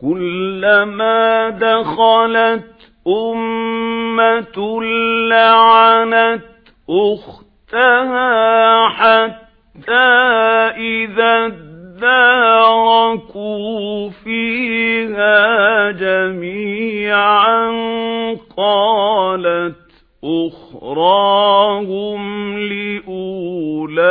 كُلَّمَا دَخَلَتْ أُمَّةٌ لَعَنَتْ أُخْتَهَا حَتَّى إِذَا ادَّارَكُوا فِيهَا جَمِيعًا قَالَتْ أُخْرَاهُمْ لِأُولَاهُمْ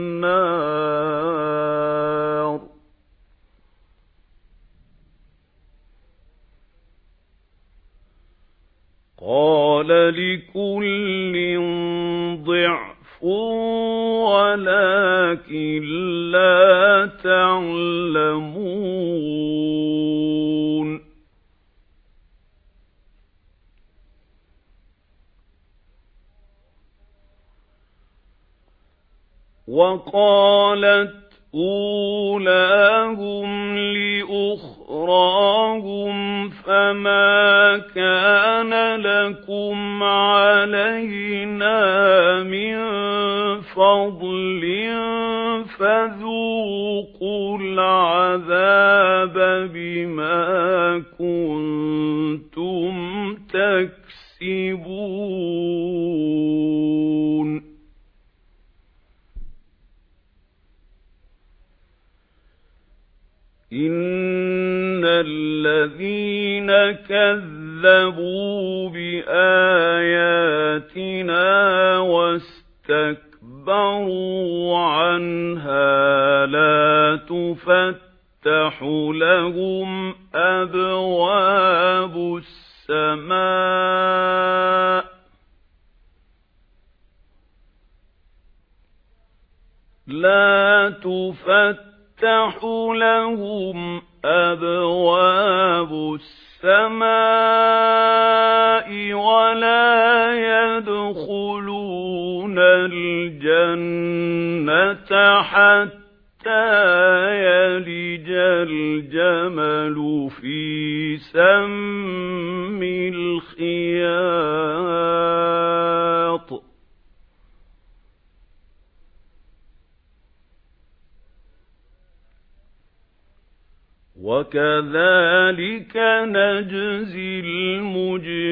قَالَ لِكُلٍّ ضِعْفٌ وَلَكِن لَّا تَعْلَمُونَ وَقَالَتْ أُولَاهُمْ لِأُخْرَاهُمْ فَمَا كَانَ فَذُوقُوا الْعَذَابَ بِمَا كُنتُمْ تَكْسِبُونَ. إِنَّ الَّذِينَ كَذَّبُوا بِآيَاتِنَا تُفَتَّحُ لَهُمْ أَبْوَابُ السَّمَاءِ لَا تُفَتَّحُ لَهُمْ أَبْوَابُ السَّمَاءِ وَلَا يَدْخُلُونَ الْجَنَّةَ حَتَّى يَلِجَ الْجَمَلُ فِي سَمِّ الْخِيَاطِ. وَكَذَلِكَ نَجْزِي الْمُجْرِمِينَ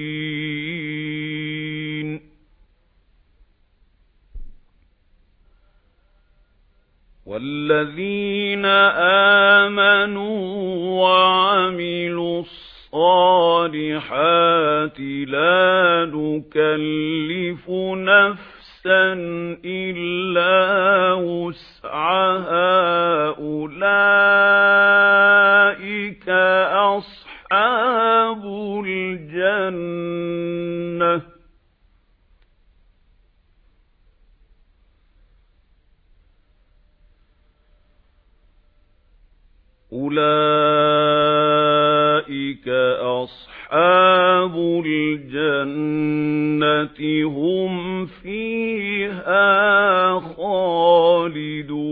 وَالَّذِينَ آمَنُوا وَعَمِلُوا الصَّالِحَاتِ لَا نُكَلِّفُ نَفْسًا أُولَئِكَ أَصْحَابُ الْجَنَّةِ هُمْ فِيهَا خَالِدُونَ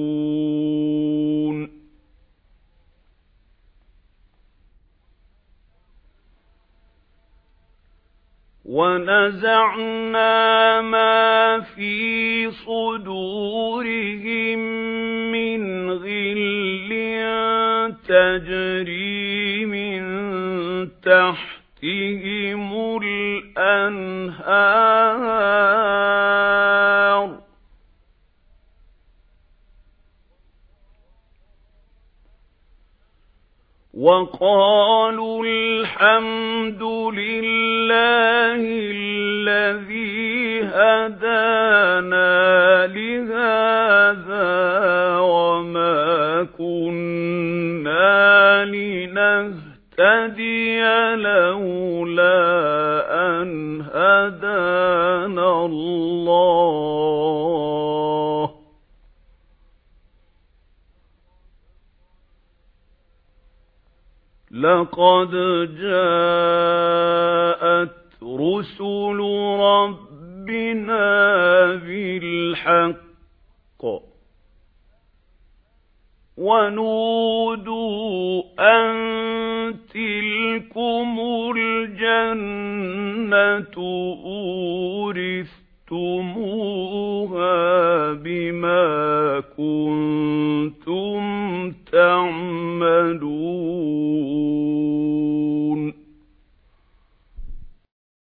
وَنَزَعْنَا مَا فِي صُدُورِهِم تَجْرِي مِن تَحْتِهِمُ الْأَنْهَارُ. وَقَالُوا الْحَمْدُ لِلَّهِ الَّذِي هَدَانَا لِهَذَا لِنَهْتَدِيَ لَوْلَا أَنْ هَدَانَا اللَّهُ. لَقَدْ جَاءَتْ رُسُلُ رَبِّنَا بِالْحَقِّ. وَنُودُوا أَن تِلْكُمُ الْجَنَّةُ أُورِثْتُمُوهَا